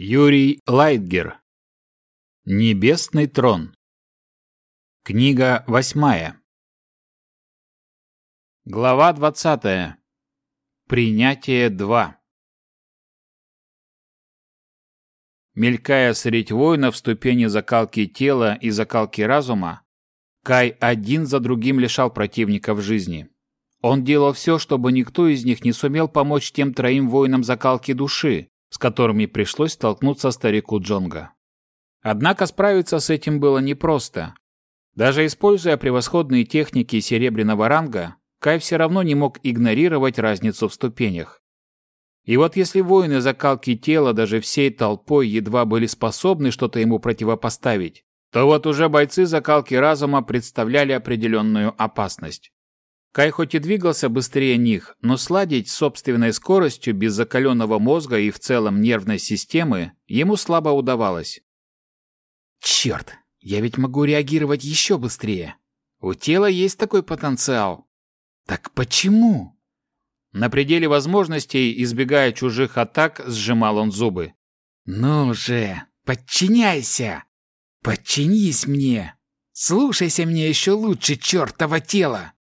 Юрий Лайтгер. Небесный трон. Книга восьмая. Глава двадцатая. Принятие 2. Мелькая средь воинов ступени закалки тела и закалки разума, Кай один за другим лишал противников жизни. Он делал все, чтобы никто из них не сумел помочь тем троим воинам закалки души, с которыми пришлось столкнуться старику Джонга. Однако справиться с этим было непросто. Даже используя превосходные техники серебряного ранга, Кай все равно не мог игнорировать разницу в ступенях. И вот если воины закалки тела даже всей толпой едва были способны что-то ему противопоставить, то вот уже бойцы закалки разума представляли определенную опасность. Кай хоть и двигался быстрее них, но сладить собственной скоростью без закаленного мозга и в целом нервной системы ему слабо удавалось. «Черт, я ведь могу реагировать еще быстрее. У тела есть такой потенциал. Так почему?» На пределе возможностей, избегая чужих атак, сжимал он зубы. «Ну же, подчиняйся! Подчинись мне! Слушайся меня еще лучше, чертова тела!»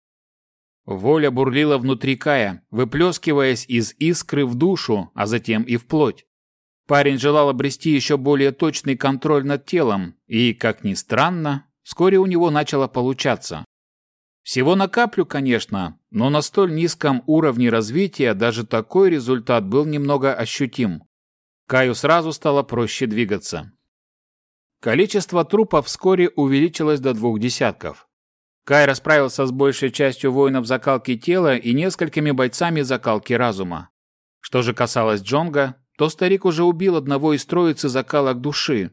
Воля бурлила внутри Кая, выплескиваясь из искры в душу, а затем и в плоть. Парень желал обрести еще более точный контроль над телом, и, как ни странно, вскоре у него начало получаться. Всего на каплю, конечно, но на столь низком уровне развития даже такой результат был немного ощутим. Каю сразу стало проще двигаться. Количество трупов вскоре увеличилось до двух десятков. Кай расправился с большей частью воинов закалки тела и несколькими бойцами закалки разума. Что же касалось Джонга, то старик уже убил одного из троицы закалок души,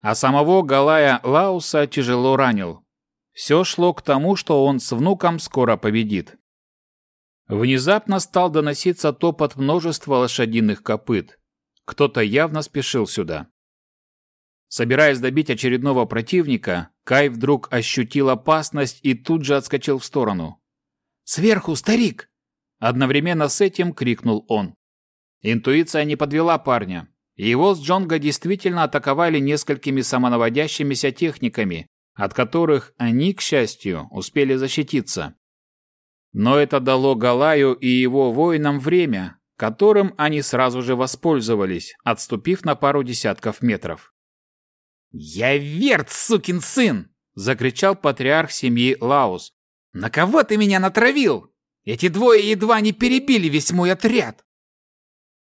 а самого Галая Лауса тяжело ранил. Все шло к тому, что он с внуком скоро победит. Внезапно стал доноситься топот множества лошадиных копыт. Кто-то явно спешил сюда. Собираясь добить очередного противника, Кай вдруг ощутил опасность и тут же отскочил в сторону. «Сверху, старик!» Одновременно с этим крикнул он. Интуиция не подвела парня. Его с Джонга действительно атаковали несколькими самонаводящимися техниками, от которых они, к счастью, успели защититься. Но это дало Галаю и его воинам время, которым они сразу же воспользовались, отступив на пару десятков метров. «Я верт, сукин сын!» — закричал патриарх семьи Лаус. «На кого ты меня натравил? Эти двое едва не перебили весь мой отряд!»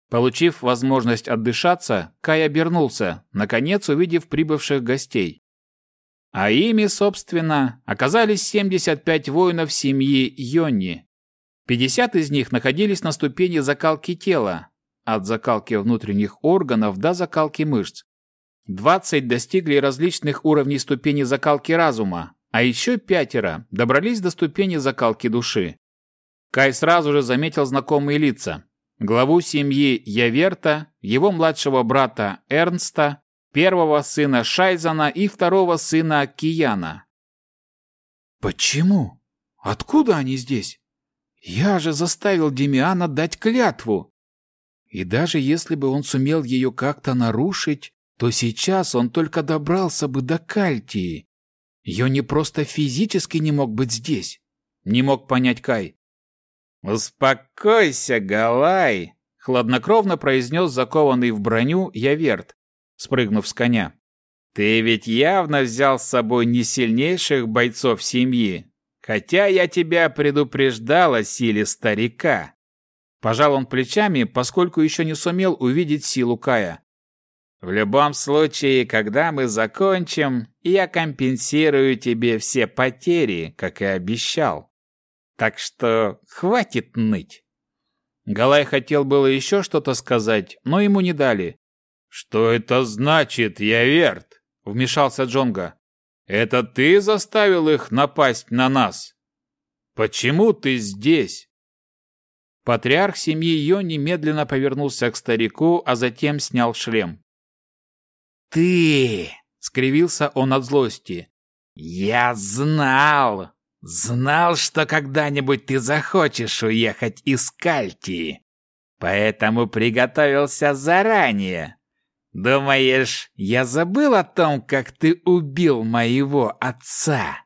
Получив возможность отдышаться, Кай обернулся, наконец увидев прибывших гостей. А ими, собственно, оказались 75 воинов семьи Йонни. 50 из них находились на ступени закалки тела, от закалки внутренних органов до закалки мышц. 20 достигли различных уровней ступени закалки разума, а еще пятеро добрались до ступени закалки души. Кай сразу же заметил знакомые лица. Главу семьи Яверта, его младшего брата Эрнста, первого сына Шайзана и второго сына Кияна. «Почему? Откуда они здесь? Я же заставил Демиана дать клятву. И даже если бы он сумел ее как-то нарушить, то сейчас он только добрался бы до Кальтии. не просто физически не мог быть здесь. Не мог понять Кай. «Успокойся, Галай!» — хладнокровно произнес закованный в броню Яверт, спрыгнув с коня. «Ты ведь явно взял с собой не сильнейших бойцов семьи, хотя я тебя предупреждал о силе старика». Пожал он плечами, поскольку еще не сумел увидеть силу Кая. В любом случае, когда мы закончим, я компенсирую тебе все потери, как и обещал. Так что хватит ныть. Галай хотел было еще что-то сказать, но ему не дали. «Что это значит, Яверт?» — вмешался Джонга. «Это ты заставил их напасть на нас? Почему ты здесь?» Патриарх семьи Йо немедленно повернулся к старику, а затем снял шлем. «Ты!» — скривился он от злости. «Я знал! Знал, что когда-нибудь ты захочешь уехать из Кальтии. Поэтому приготовился заранее. Думаешь, я забыл о том, как ты убил моего отца?»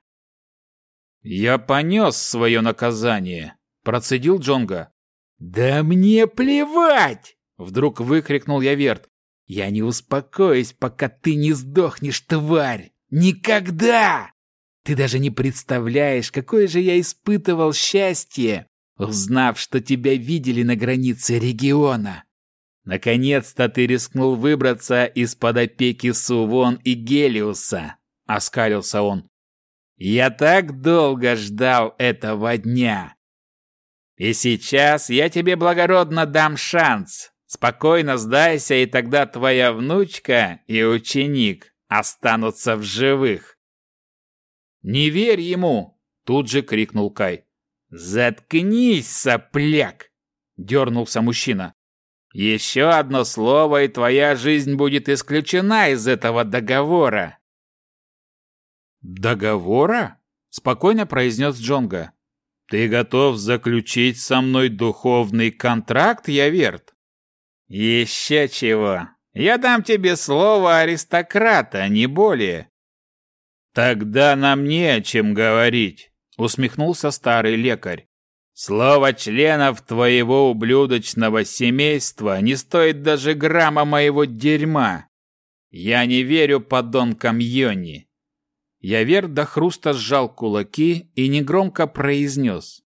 «Я понес свое наказание», — процедил Джонга. «Да мне плевать!» — вдруг выкрикнул я Верт. «Я не успокоюсь, пока ты не сдохнешь, тварь! Никогда! Ты даже не представляешь, какое же я испытывал счастье, узнав, что тебя видели на границе региона. Наконец-то ты рискнул выбраться из-под опеки Сувон и Гелиуса, оскалился он. Я так долго ждал этого дня. И сейчас я тебе благородно дам шанс. Спокойно сдайся, и тогда твоя внучка и ученик останутся в живых. Не верь ему, тут же крикнул Кай. Заткнись, сопляк, дернулся мужчина. Еще одно слово, и твоя жизнь будет исключена из этого договора. «Договора?» – спокойно произнес Джонга. «Ты готов заключить со мной духовный контракт, Яверт?» «Еще чего! Я дам тебе слово аристократа, не более!» «Тогда нам не о чем говорить», — усмехнулся старый лекарь. «Слово членов твоего ублюдочного семейства не стоит даже грамма моего дерьма. Я не верю подонкам Йони. Явер до хруста сжал кулаки и негромко произнес.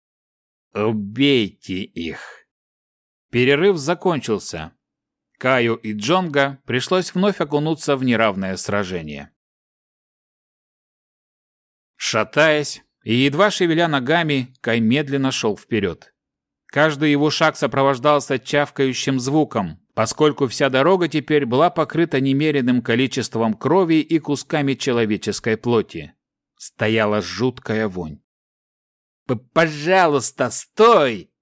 «Убейте их!» Перерыв закончился. Каю и Джонга пришлось вновь окунуться в неравное сражение. Шатаясь и едва шевеля ногами, Кай медленно шел вперед. Каждый его шаг сопровождался чавкающим звуком, поскольку вся дорога теперь была покрыта немеренным количеством крови и кусками человеческой плоти. Стояла жуткая вонь. «Пожалуйста, стой!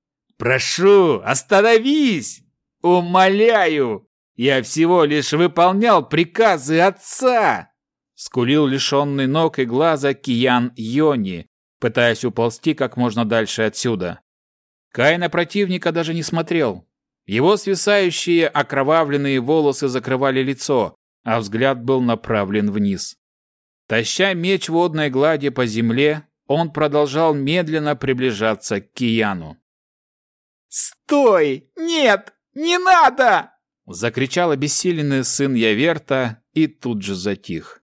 Прошу, остановись! Умоляю! Я всего лишь выполнял приказы отца!» Скулил лишенный ног и глаза Киян Йони, пытаясь уползти как можно дальше отсюда. Кай на противника даже не смотрел, его свисающие окровавленные волосы закрывали лицо, а взгляд был направлен вниз. Таща меч водной глади по земле, он продолжал медленно приближаться к Кияну. «Стой! Нет! Не надо!» Закричал обессиленный сын Яверта и тут же затих.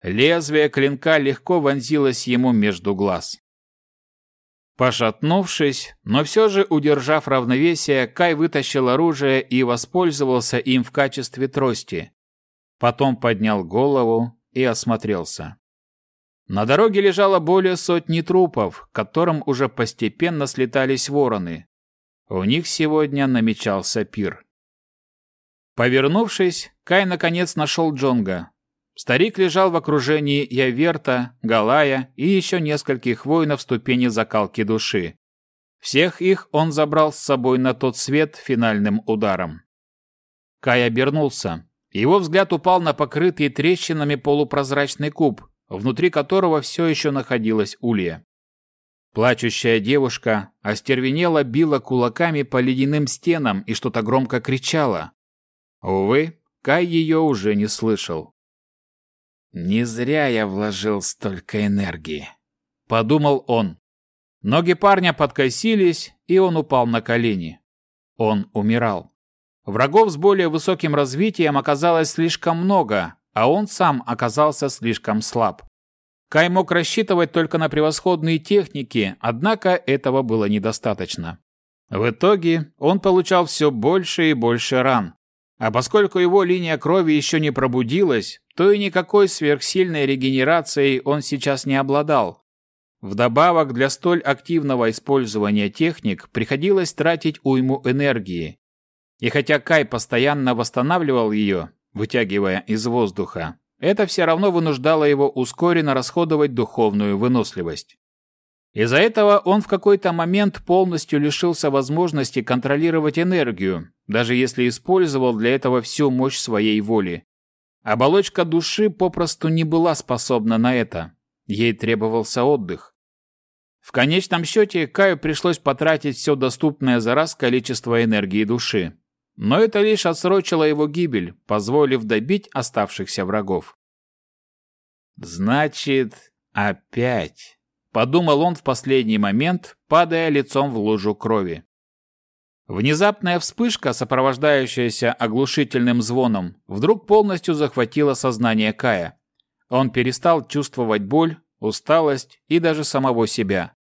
Лезвие клинка легко вонзилось ему между глаз. Пошатнувшись, но все же удержав равновесие, Кай вытащил оружие и воспользовался им в качестве трости. Потом поднял голову и осмотрелся. На дороге лежало более сотни трупов, к которым уже постепенно слетались вороны. У них сегодня намечался пир. Повернувшись, Кай наконец нашел Джонга. Старик лежал в окружении Яверта, Галая и еще нескольких воинов ступени закалки души. Всех их он забрал с собой на тот свет финальным ударом. Кай обернулся. Его взгляд упал на покрытый трещинами полупрозрачный куб, внутри которого все еще находилась улья. Плачущая девушка остервенела била кулаками по ледяным стенам и что-то громко кричала. Увы, Кай ее уже не слышал. «Не зря я вложил столько энергии», — подумал он. Ноги парня подкосились, и он упал на колени. Он умирал. Врагов с более высоким развитием оказалось слишком много, а он сам оказался слишком слаб. Кай мог рассчитывать только на превосходные техники, однако этого было недостаточно. В итоге он получал все больше и больше ран. А поскольку его линия крови еще не пробудилась, то и никакой сверхсильной регенерацией он сейчас не обладал. Вдобавок, для столь активного использования техник приходилось тратить уйму энергии. И хотя Кай постоянно восстанавливал ее, вытягивая из воздуха, это все равно вынуждало его ускоренно расходовать духовную выносливость. Из-за этого он в какой-то момент полностью лишился возможности контролировать энергию, даже если использовал для этого всю мощь своей воли. Оболочка души попросту не была способна на это. Ей требовался отдых. В конечном счете Каю пришлось потратить все доступное за раз количество энергии души. Но это лишь отсрочило его гибель, позволив добить оставшихся врагов. «Значит, опять», — подумал он в последний момент, падая лицом в лужу крови. Внезапная вспышка, сопровождающаяся оглушительным звоном, вдруг полностью захватила сознание Кая. Он перестал чувствовать боль, усталость и даже самого себя.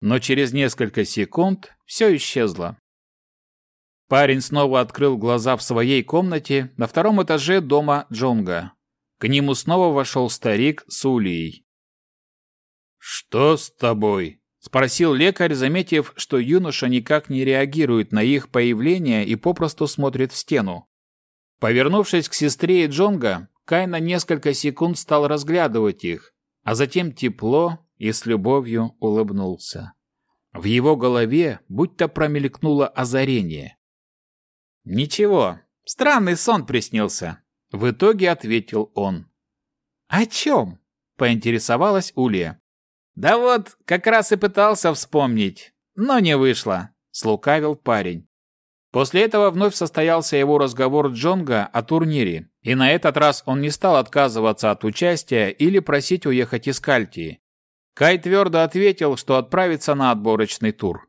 Но через несколько секунд все исчезло. Парень снова открыл глаза в своей комнате на втором этаже дома Джонга. К нему снова вошел старик с Улией. «Что с тобой?» – спросил лекарь, заметив, что юноша никак не реагирует на их появление и попросту смотрит в стену. Повернувшись к сестре и Джонга, Кай на несколько секунд стал разглядывать их, а затем тепло и с любовью улыбнулся. В его голове будто промелькнуло озарение. «Ничего, странный сон приснился», — в итоге ответил он. «О чем?» — поинтересовалась Улья. «Да вот, как раз и пытался вспомнить, но не вышло», — слукавил парень. После этого вновь состоялся его разговор Джонга о турнире, и на этот раз он не стал отказываться от участия или просить уехать из Кальтии. Кай твердо ответил, что отправится на отборочный тур.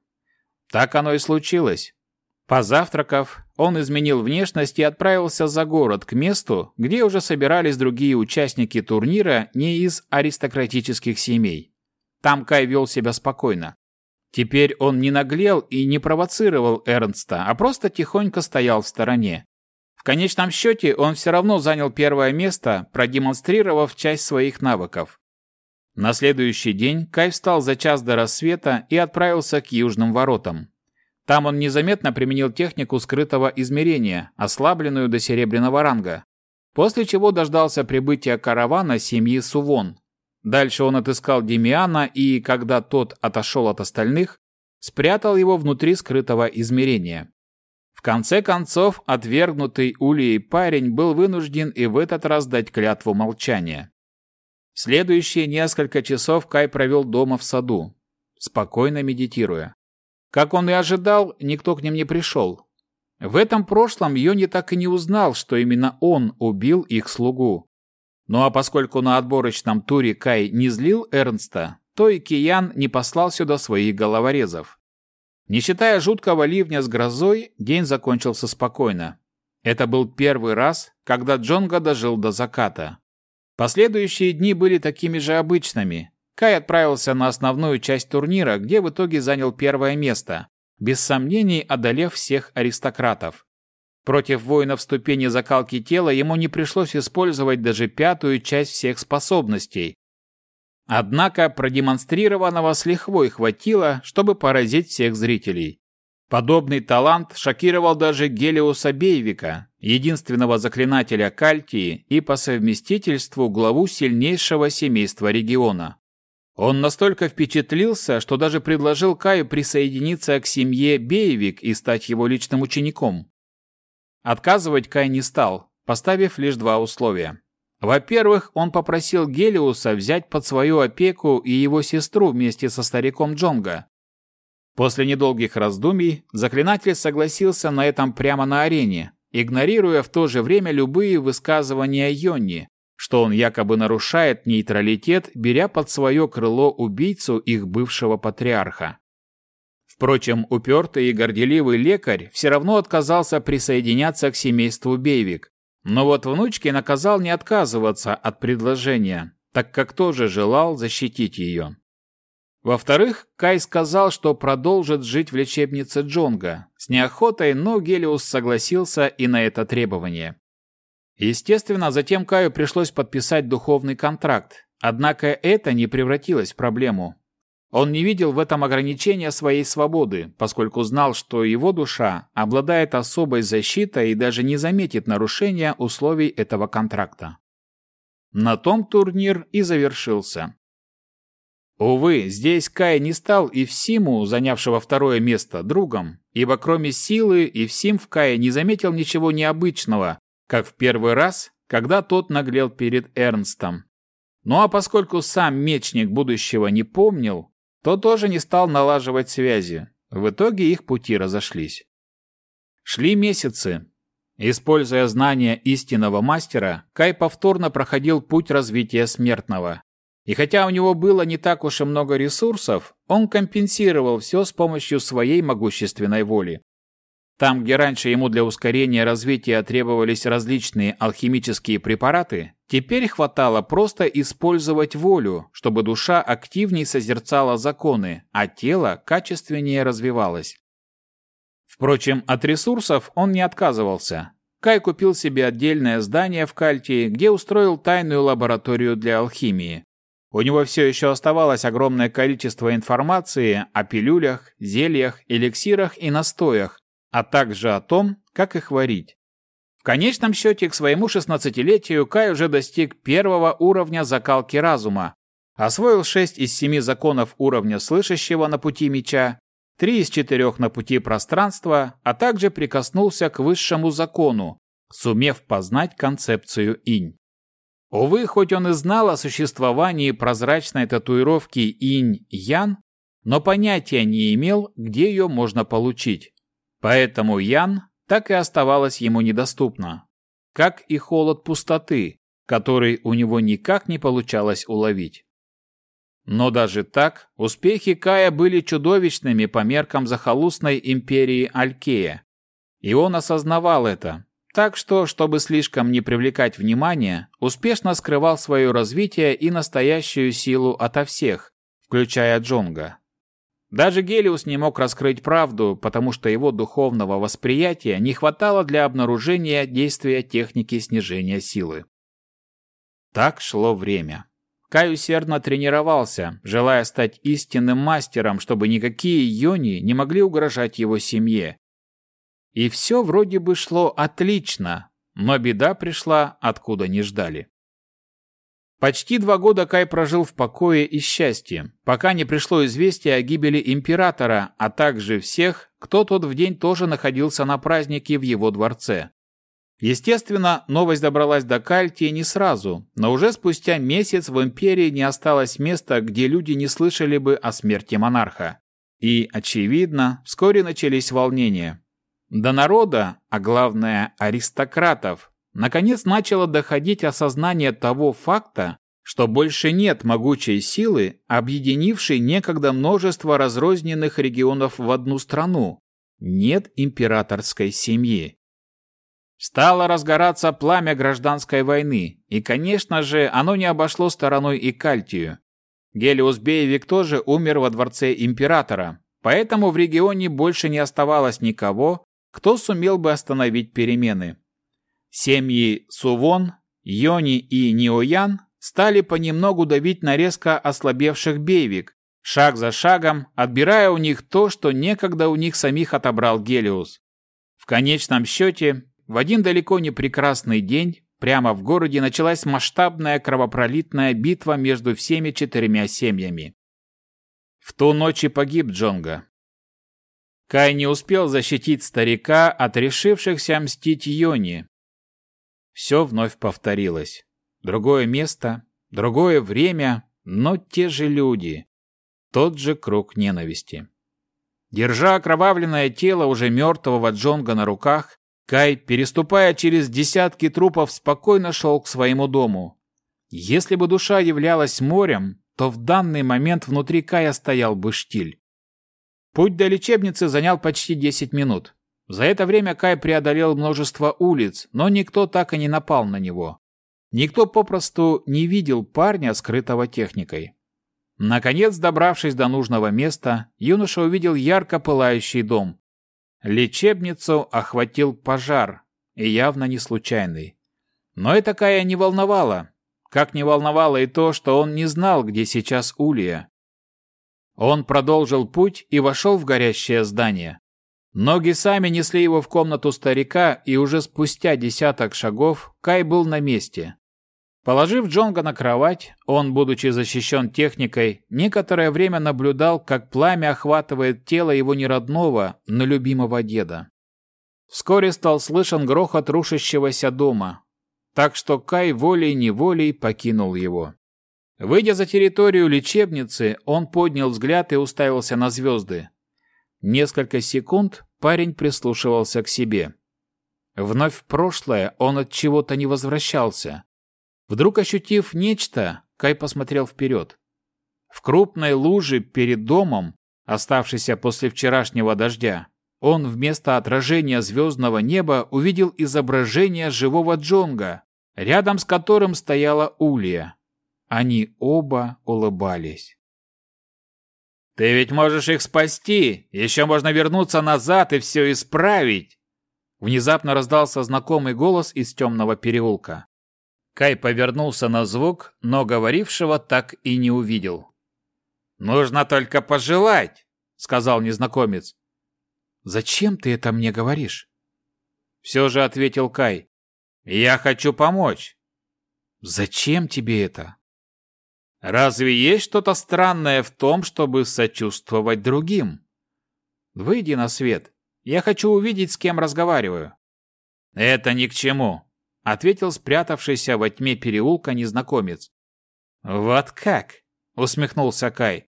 Так оно и случилось. Позавтракав, он изменил внешность и отправился за город, к месту, где уже собирались другие участники турнира не из аристократических семей. Там Кай вел себя спокойно. Теперь он не наглел и не провоцировал Эрнста, а просто тихонько стоял в стороне. В конечном счете он все равно занял первое место, продемонстрировав часть своих навыков. На следующий день Кай встал за час до рассвета и отправился к южным воротам. Там он незаметно применил технику скрытого измерения, ослабленную до серебряного ранга, после чего дождался прибытия каравана семьи Сувон. Дальше он отыскал Демиана и, когда тот отошел от остальных, спрятал его внутри скрытого измерения. В конце концов, отвергнутый Улией парень был вынужден и в этот раз дать клятву молчания. Следующие несколько часов Кай провел дома в саду, спокойно медитируя. Как он и ожидал, никто к ним не пришел. В этом прошлом Йони так и не узнал, что именно он убил их слугу. Ну а поскольку на отборочном туре Кай не злил Эрнста, то и Киян не послал сюда своих головорезов. Не считая жуткого ливня с грозой, день закончился спокойно. Это был первый раз, когда Джонга дожил до заката. Последующие дни были такими же обычными, Кай отправился на основную часть турнира, где в итоге занял первое место, без сомнений одолев всех аристократов. Против воинов ступени закалки тела ему не пришлось использовать даже пятую часть всех способностей. Однако продемонстрированного с лихвой хватило, чтобы поразить всех зрителей. Подобный талант шокировал даже Гелиуса Бейвика, единственного заклинателя Кальтии и по совместительству главу сильнейшего семейства региона. Он настолько впечатлился, что даже предложил Каю присоединиться к семье Бейвик и стать его личным учеником. Отказывать Кай не стал, поставив лишь два условия. Во-первых, он попросил Гелиуса взять под свою опеку и его сестру вместе со стариком Джонга. После недолгих раздумий заклинатель согласился на этом прямо на арене, игнорируя в то же время любые высказывания Йонни, что он якобы нарушает нейтралитет, беря под свое крыло убийцу их бывшего патриарха. Впрочем, упертый и горделивый лекарь все равно отказался присоединяться к семейству Бейвик, но вот внучке наказал не отказываться от предложения, так как тоже желал защитить ее. Во-вторых, Кай сказал, что продолжит жить в лечебнице Джонга. С неохотой, но Гелиус согласился и на это требование. Естественно, затем Каю пришлось подписать духовный контракт, однако это не превратилось в проблему. Он не видел в этом ограничения своей свободы, поскольку знал, что его душа обладает особой защитой и даже не заметит нарушения условий этого контракта. На том турнир и завершился. Увы, здесь Кай не стал и Всиму, занявшего второе место, другом, ибо кроме силы и Всим в Кае не заметил ничего необычного, как в первый раз, когда тот наглел перед Эрнстом. Ну а поскольку сам мечник будущего не помнил, то тоже не стал налаживать связи. В итоге их пути разошлись. Шли месяцы. Используя знания истинного мастера, Кай повторно проходил путь развития смертного. И хотя у него было не так уж и много ресурсов, он компенсировал все с помощью своей могущественной воли. Там, где раньше ему для ускорения развития требовались различные алхимические препараты, теперь хватало просто использовать волю, чтобы душа активнее созерцала законы, а тело качественнее развивалось. Впрочем, от ресурсов он не отказывался. Кай купил себе отдельное здание в Кальтии, где устроил тайную лабораторию для алхимии. У него все еще оставалось огромное количество информации о пилюлях, зельях, эликсирах и настоях, а также о том, как их варить. В конечном счете, к своему 16-летию Кай уже достиг первого уровня закалки разума, освоил 6 из 7 законов уровня слышащего на пути меча, 3 из 4 на пути пространства, а также прикоснулся к высшему закону, сумев познать концепцию инь. Увы, хоть он и знал о существовании прозрачной татуировки инь-ян, но понятия не имел, где ее можно получить. Поэтому Ян так и оставалась ему недоступна, как и холод пустоты, который у него никак не получалось уловить. Но даже так успехи Кая были чудовищными по меркам захолустной империи Алькея. И он осознавал это, так что, чтобы слишком не привлекать внимания, успешно скрывал свое развитие и настоящую силу ото всех, включая Джонга. Даже Гелиус не мог раскрыть правду, потому что его духовного восприятия не хватало для обнаружения действия техники снижения силы. Так шло время. Кай усердно тренировался, желая стать истинным мастером, чтобы никакие йони не могли угрожать его семье. И все вроде бы шло отлично, но беда пришла, откуда не ждали. Почти два года Кай прожил в покое и счастье, пока не пришло известие о гибели императора, а также всех, кто тот в день тоже находился на празднике в его дворце. Естественно, новость добралась до Кальтии не сразу, но уже спустя месяц в империи не осталось места, где люди не слышали бы о смерти монарха. И, очевидно, вскоре начались волнения. До народа, а главное аристократов, наконец начало доходить осознание того факта, что больше нет могучей силы, объединившей некогда множество разрозненных регионов в одну страну. Нет императорской семьи. Стало разгораться пламя гражданской войны, и, конечно же, оно не обошло стороной и Кальтию. Гелиус Бейвик тоже умер во дворце императора, поэтому в регионе больше не оставалось никого, кто сумел бы остановить перемены. Семьи Сувон, Йони и Ниоян стали понемногу давить на резко ослабевших бейвик, шаг за шагом отбирая у них то, что некогда у них самих отобрал Гелиус. В конечном счете, в один далеко не прекрасный день прямо в городе началась масштабная кровопролитная битва между всеми четырьмя семьями. В ту ночь и погиб Джонга. Кай не успел защитить старика от решившихся мстить Йони, все вновь повторилось. Другое место, другое время, но те же люди. Тот же круг ненависти. Держа окровавленное тело уже мертвого Джонга на руках, Кай, переступая через десятки трупов, спокойно шел к своему дому. Если бы душа являлась морем, то в данный момент внутри Кая стоял бы штиль. Путь до лечебницы занял почти 10 минут. За это время Кай преодолел множество улиц, но никто так и не напал на него. Никто попросту не видел парня, скрытого техникой. Наконец, добравшись до нужного места, юноша увидел ярко пылающий дом. Лечебницу охватил пожар, и явно не случайный. Но это Кая не волновало, как не волновало и то, что он не знал, где сейчас Улия. Он продолжил путь и вошел в горящее здание. Ноги сами несли его в комнату старика, и уже спустя десяток шагов Кай был на месте. Положив Джонга на кровать, он, будучи защищен техникой, некоторое время наблюдал, как пламя охватывает тело его неродного, но любимого деда. Вскоре стал слышен грохот рушащегося дома, так что Кай волей-неволей покинул его. Выйдя за территорию лечебницы, он поднял взгляд и уставился на звезды. Несколько секунд парень прислушивался к себе. Вновь в прошлое он от чего-то не возвращался. Вдруг ощутив нечто, Кай посмотрел вперед. В крупной луже перед домом, оставшейся после вчерашнего дождя, он вместо отражения звездного неба увидел изображение живого Джонга, рядом с которым стояла Улья. Они оба улыбались. «Ты ведь можешь их спасти! Еще можно вернуться назад и все исправить!» Внезапно раздался знакомый голос из темного переулка. Кай повернулся на звук, но говорившего так и не увидел. «Нужно только пожелать», — сказал незнакомец. «Зачем ты это мне говоришь?» Все же ответил Кай. «Я хочу помочь». «Зачем тебе это?» «Разве есть что-то странное в том, чтобы сочувствовать другим?» «Выйди на свет. Я хочу увидеть, с кем разговариваю». «Это ни к чему ответил спрятавшийся во тьме переулка незнакомец. Вот как? усмехнулся Кай.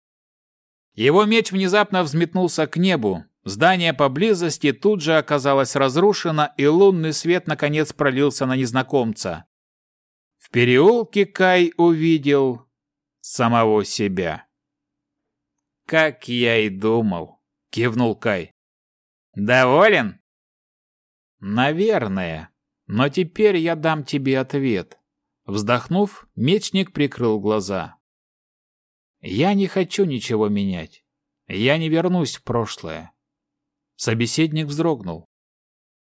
Его меч внезапно взметнулся к небу. Здание поблизости тут же оказалось разрушено, и лунный свет наконец пролился на незнакомца. В переулке Кай увидел самого себя. «Как я и думал», — кивнул Кай. «Доволен?» «Наверное», но теперь я дам тебе ответ. Вздохнув, мечник прикрыл глаза. Я не хочу ничего менять. Я не вернусь в прошлое. Собеседник вздрогнул.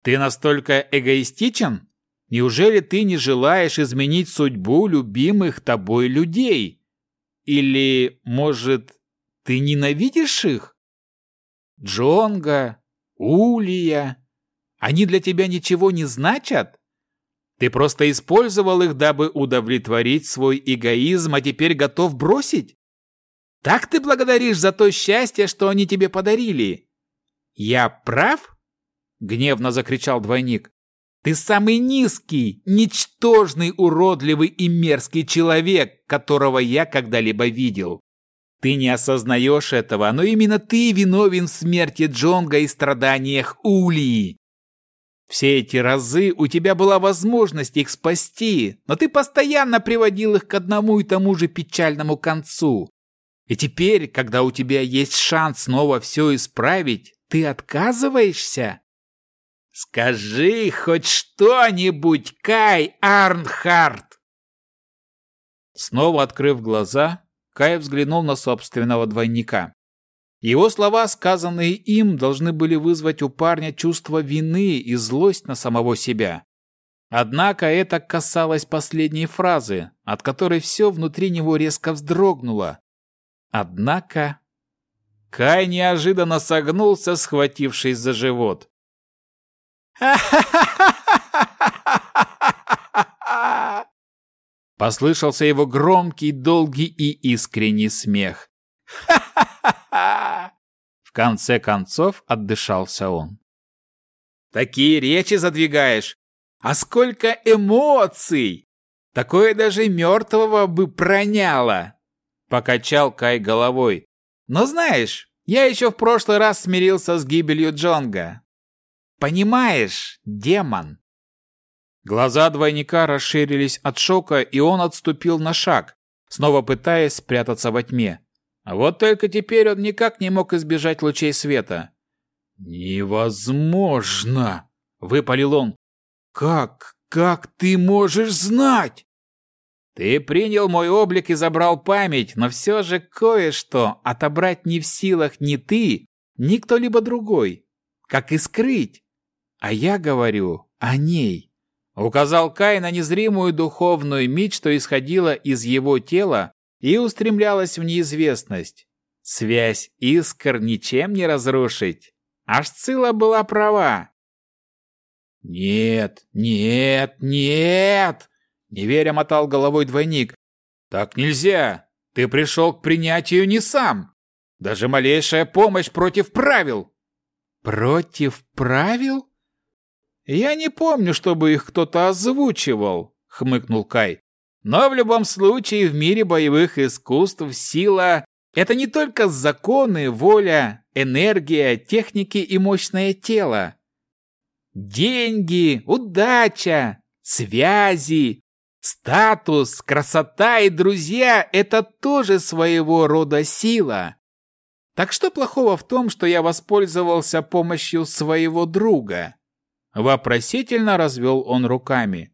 Ты настолько эгоистичен? Неужели ты не желаешь изменить судьбу любимых тобой людей? Или, может, ты ненавидишь их? Джонга, Улия, они для тебя ничего не значат? Ты просто использовал их, дабы удовлетворить свой эгоизм, а теперь готов бросить? Так ты благодаришь за то счастье, что они тебе подарили? Я прав? Гневно закричал двойник. Ты самый низкий, ничтожный, уродливый и мерзкий человек, которого я когда-либо видел. Ты не осознаешь этого, но именно ты виновен в смерти Джонга и страданиях Улии. Все эти разы у тебя была возможность их спасти, но ты постоянно приводил их к одному и тому же печальному концу. И теперь, когда у тебя есть шанс снова все исправить, ты отказываешься? Скажи хоть что-нибудь, Кай Арнхард!» Снова открыв глаза, Кай взглянул на собственного двойника. Его слова, сказанные им, должны были вызвать у парня чувство вины и злость на самого себя. Однако это касалось последней фразы, от которой все внутри него резко вздрогнуло. Однако... Кай неожиданно согнулся, схватившись за живот. Послышался его громкий, долгий и искренний смех. В конце концов отдышался он. Такие речи задвигаешь. А сколько эмоций! Такое даже мертвого бы проняло. Покачал Кай головой. Но знаешь, я еще в прошлый раз смирился с гибелью Джонга. Понимаешь, демон. Глаза двойника расширились от шока, и он отступил на шаг, снова пытаясь спрятаться во тьме. А вот только теперь он никак не мог избежать лучей света. «Невозможно!» — выпалил он. «Как, как ты можешь знать?» «Ты принял мой облик и забрал память, но все же кое-что отобрать не в силах ни ты, ни кто-либо другой. Как и скрыть. А я говорю о ней». Указал Кай на незримую духовную мить, что исходила из его тела и устремлялась в неизвестность. Связь искр ничем не разрушить. Аж Цила была права. «Нет, нет, нет!» Неверя мотал головой двойник. «Так нельзя! Ты пришел к принятию не сам! Даже малейшая помощь против правил!» «Против правил?» «Я не помню, чтобы их кто-то озвучивал», — хмыкнул Кай. Но в любом случае в мире боевых искусств сила Это не только законы, воля, энергия, техники и мощное тело. Деньги, удача, связи, статус, красота и друзья – это тоже своего рода сила. Так что плохого в том, что я воспользовался помощью своего друга? Вопросительно развел он руками.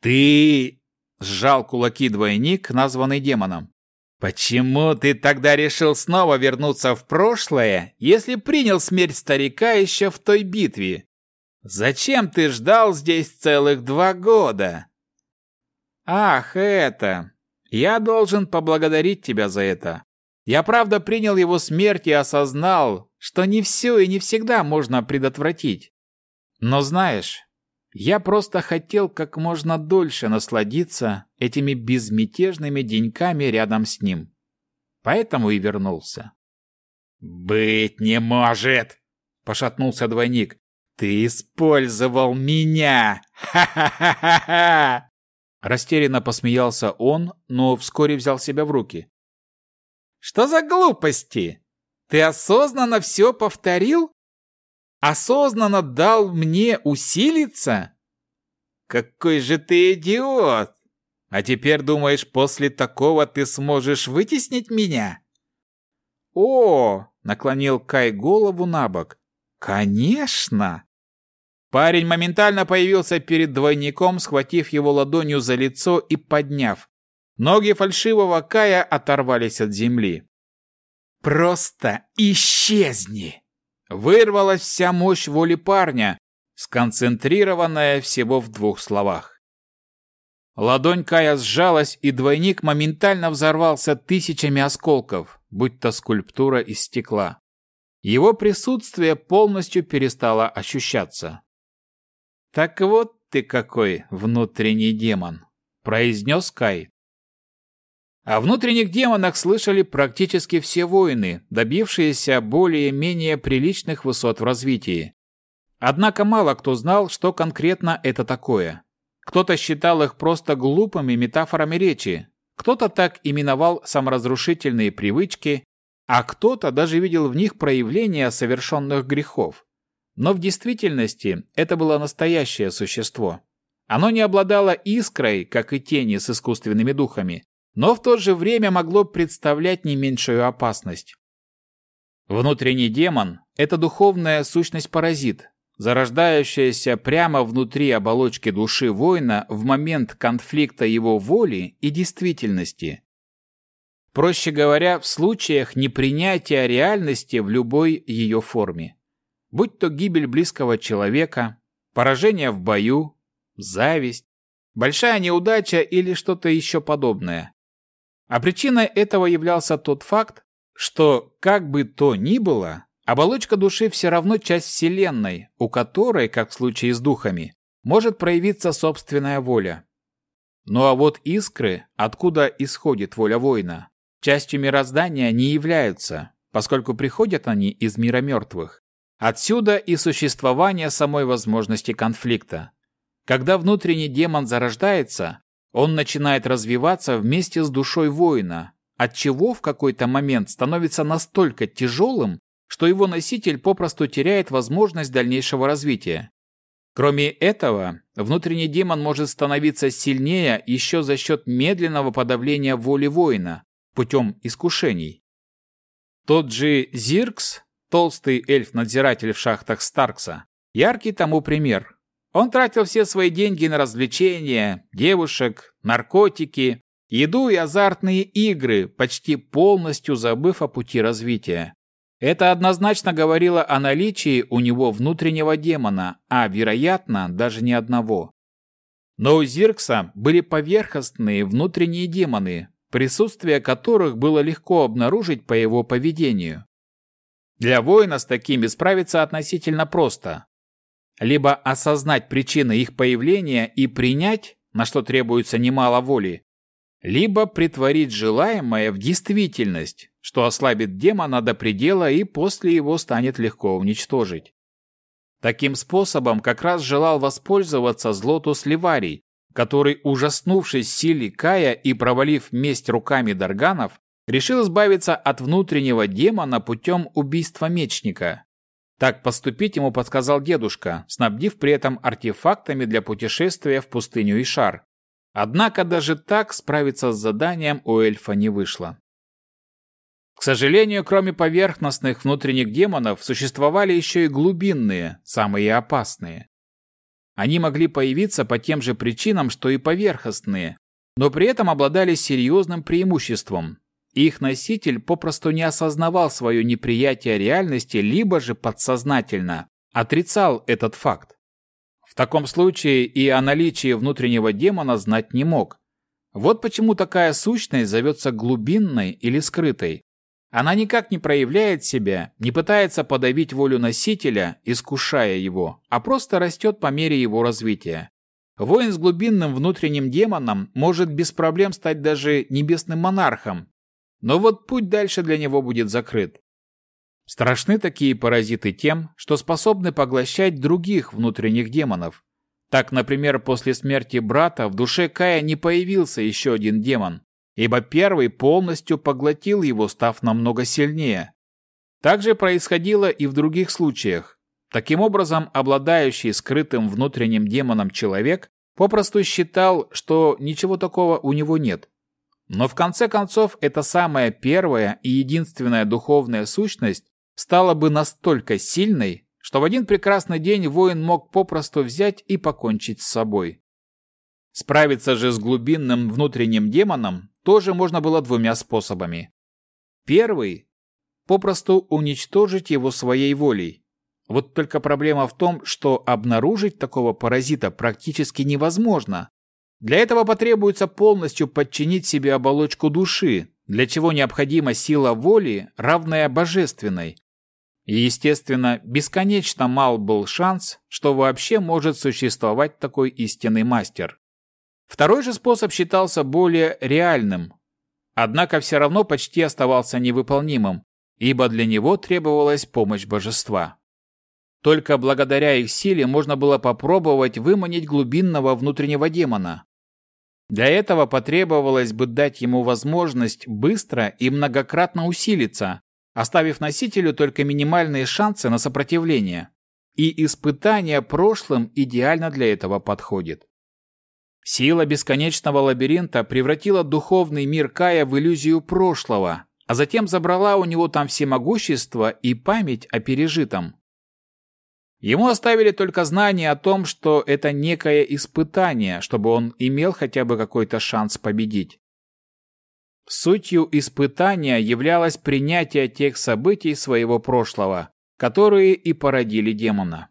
«Ты...» – сжал кулаки двойник, названный демоном. «Почему ты тогда решил снова вернуться в прошлое, если принял смерть старика еще в той битве? Зачем ты ждал здесь целых два года?» «Ах, это... Я должен поблагодарить тебя за это. Я правда принял его смерть и осознал, что не все и не всегда можно предотвратить. Но знаешь, я просто хотел как можно дольше насладиться этими безмятежными деньками рядом с ним. Поэтому и вернулся. «Быть не может!» – пошатнулся двойник. «Ты использовал меня! Ха-ха-ха-ха!» Растерянно посмеялся он, но вскоре взял себя в руки. Что за глупости? Ты осознанно все повторил? Осознанно дал мне усилиться? Какой же ты идиот! А теперь думаешь, после такого ты сможешь вытеснить меня? О, наклонил Кай голову на бок. Конечно! Парень моментально появился перед двойником, схватив его ладонью за лицо и подняв. Ноги фальшивого Кая оторвались от земли. «Просто исчезни!» Вырвалась вся мощь воли парня, сконцентрированная всего в двух словах. Ладонь Кая сжалась, и двойник моментально взорвался тысячами осколков, будь то скульптура из стекла. Его присутствие полностью перестало ощущаться. «Так вот ты какой внутренний демон», — произнес Кай. О внутренних демонах слышали практически все воины, добившиеся более-менее приличных высот в развитии. Однако мало кто знал, что конкретно это такое. Кто-то считал их просто глупыми метафорами речи, кто-то так именовал саморазрушительные привычки, а кто-то даже видел в них проявление совершенных грехов. Но в действительности это было настоящее существо. Оно не обладало искрой, как и тени с искусственными духами, но в то же время могло представлять не меньшую опасность. Внутренний демон – это духовная сущность-паразит, зарождающаяся прямо внутри оболочки души воина в момент конфликта его воли и действительности. Проще говоря, в случаях непринятия реальности в любой ее форме. Будь то гибель близкого человека, поражение в бою, зависть, большая неудача или что-то еще подобное. А причиной этого являлся тот факт, что, как бы то ни было, оболочка души все равно часть Вселенной, у которой, как в случае с духами, может проявиться собственная воля. Ну а вот искры, откуда исходит воля воина, частью мироздания не являются, поскольку приходят они из мира мертвых. Отсюда и существование самой возможности конфликта. Когда внутренний демон зарождается, он начинает развиваться вместе с душой воина, отчего в какой-то момент становится настолько тяжелым, что его носитель попросту теряет возможность дальнейшего развития. Кроме этого, внутренний демон может становиться сильнее еще за счет медленного подавления воли воина путем искушений. Тот же Зиркс, толстый эльф-надзиратель в шахтах Старкса, яркий тому пример – он тратил все свои деньги на развлечения, девушек, наркотики, еду и азартные игры, почти полностью забыв о пути развития. Это однозначно говорило о наличии у него внутреннего демона, а, вероятно, даже не одного. Но у Зиркса были поверхностные внутренние демоны, присутствие которых было легко обнаружить по его поведению. Для воина с такими справиться относительно просто либо осознать причины их появления и принять, на что требуется немало воли, либо притворить желаемое в действительность, что ослабит демона до предела и после его станет легко уничтожить. Таким способом как раз желал воспользоваться Злотус Ливарий, который, ужаснувшись силе Кая и провалив месть руками Дарганов, решил избавиться от внутреннего демона путем убийства мечника. Так поступить ему подсказал дедушка, снабдив при этом артефактами для путешествия в пустыню Ишар. Однако даже так справиться с заданием у эльфа не вышло. К сожалению, кроме поверхностных внутренних демонов, существовали еще и глубинные, самые опасные. Они могли появиться по тем же причинам, что и поверхностные, но при этом обладали серьезным преимуществом. Их носитель попросту не осознавал свое неприятие реальности, либо же подсознательно отрицал этот факт. В таком случае и о наличии внутреннего демона знать не мог. Вот почему такая сущность зовется глубинной или скрытой. Она никак не проявляет себя, не пытается подавить волю носителя, искушая его, а просто растет по мере его развития. Воин с глубинным внутренним демоном может без проблем стать даже небесным монархом, но вот путь дальше для него будет закрыт. Страшны такие паразиты тем, что способны поглощать других внутренних демонов. Так, например, после смерти брата в душе Кая не появился еще один демон, ибо первый полностью поглотил его, став намного сильнее. Так же происходило и в других случаях. Таким образом, обладающий скрытым внутренним демоном человек попросту считал, что ничего такого у него нет. Но в конце концов, эта самая первая и единственная духовная сущность стала бы настолько сильной, что в один прекрасный день воин мог попросту взять и покончить с собой. Справиться же с глубинным внутренним демоном тоже можно было двумя способами. Первый – попросту уничтожить его своей волей. Вот только проблема в том, что обнаружить такого паразита практически невозможно. Для этого потребуется полностью подчинить себе оболочку души, для чего необходима сила воли, равная божественной. И, естественно, бесконечно мал был шанс, что вообще может существовать такой истинный мастер. Второй же способ считался более реальным, однако все равно почти оставался невыполнимым, ибо для него требовалась помощь божества. Только благодаря их силе можно было попробовать выманить глубинного внутреннего демона. Для этого потребовалось бы дать ему возможность быстро и многократно усилиться, оставив носителю только минимальные шансы на сопротивление. И испытание прошлым идеально для этого подходит. Сила бесконечного лабиринта превратила духовный мир Кая в иллюзию прошлого, а затем забрала у него там всемогущество и память о пережитом. Ему оставили только знание о том, что это некое испытание, чтобы он имел хотя бы какой-то шанс победить. Сутью испытания являлось принятие тех событий своего прошлого, которые и породили демона.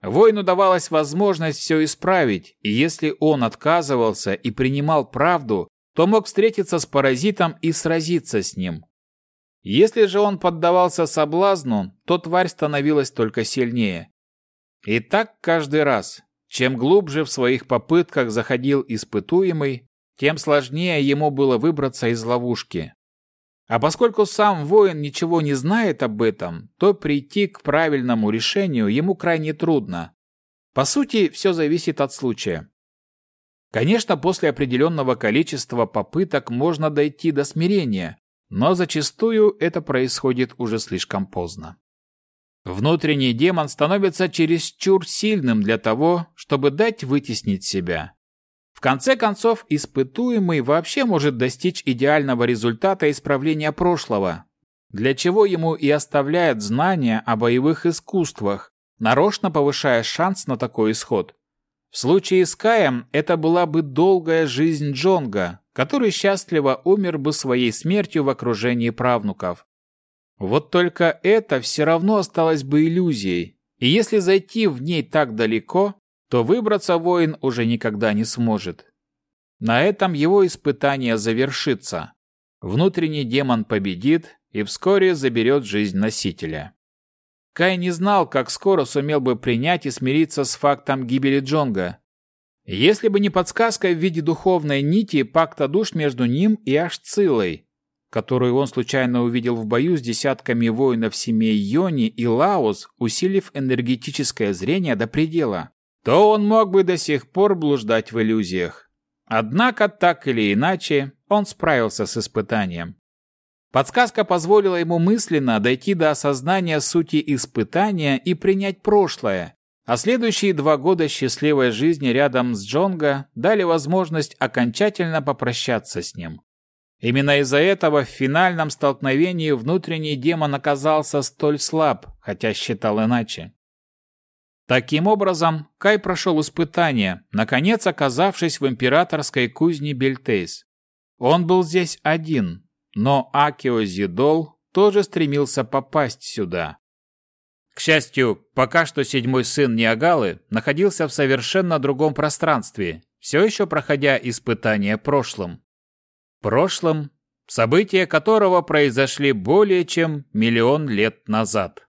Воину давалась возможность все исправить, и если он отказывался и принимал правду, то мог встретиться с паразитом и сразиться с ним. Если же он поддавался соблазну, то тварь становилась только сильнее. И так каждый раз. Чем глубже в своих попытках заходил испытуемый, тем сложнее ему было выбраться из ловушки. А поскольку сам воин ничего не знает об этом, то прийти к правильному решению ему крайне трудно. По сути, все зависит от случая. Конечно, после определенного количества попыток можно дойти до смирения, но зачастую это происходит уже слишком поздно. Внутренний демон становится чересчур сильным для того, чтобы дать вытеснить себя конце концов, испытуемый вообще может достичь идеального результата исправления прошлого, для чего ему и оставляют знания о боевых искусствах, нарочно повышая шанс на такой исход. В случае с Каем это была бы долгая жизнь Джонга, который счастливо умер бы своей смертью в окружении правнуков. Вот только это все равно осталось бы иллюзией, и если зайти в ней так далеко, то выбраться воин уже никогда не сможет. На этом его испытание завершится. Внутренний демон победит и вскоре заберет жизнь носителя. Кай не знал, как скоро сумел бы принять и смириться с фактом гибели Джонга. Если бы не подсказка в виде духовной нити пакта душ между ним и Ашцилой, которую он случайно увидел в бою с десятками воинов семей Йони и Лаос, усилив энергетическое зрение до предела то он мог бы до сих пор блуждать в иллюзиях. Однако, так или иначе, он справился с испытанием. Подсказка позволила ему мысленно дойти до осознания сути испытания и принять прошлое, а следующие два года счастливой жизни рядом с Джонго дали возможность окончательно попрощаться с ним. Именно из-за этого в финальном столкновении внутренний демон оказался столь слаб, хотя считал иначе. Таким образом, Кай прошел испытание, наконец оказавшись в императорской кузне Бельтейс. Он был здесь один, но Акио Зидол тоже стремился попасть сюда. К счастью, пока что седьмой сын Ниагалы находился в совершенно другом пространстве, все еще проходя испытания прошлым. Прошлым, события которого произошли более чем миллион лет назад.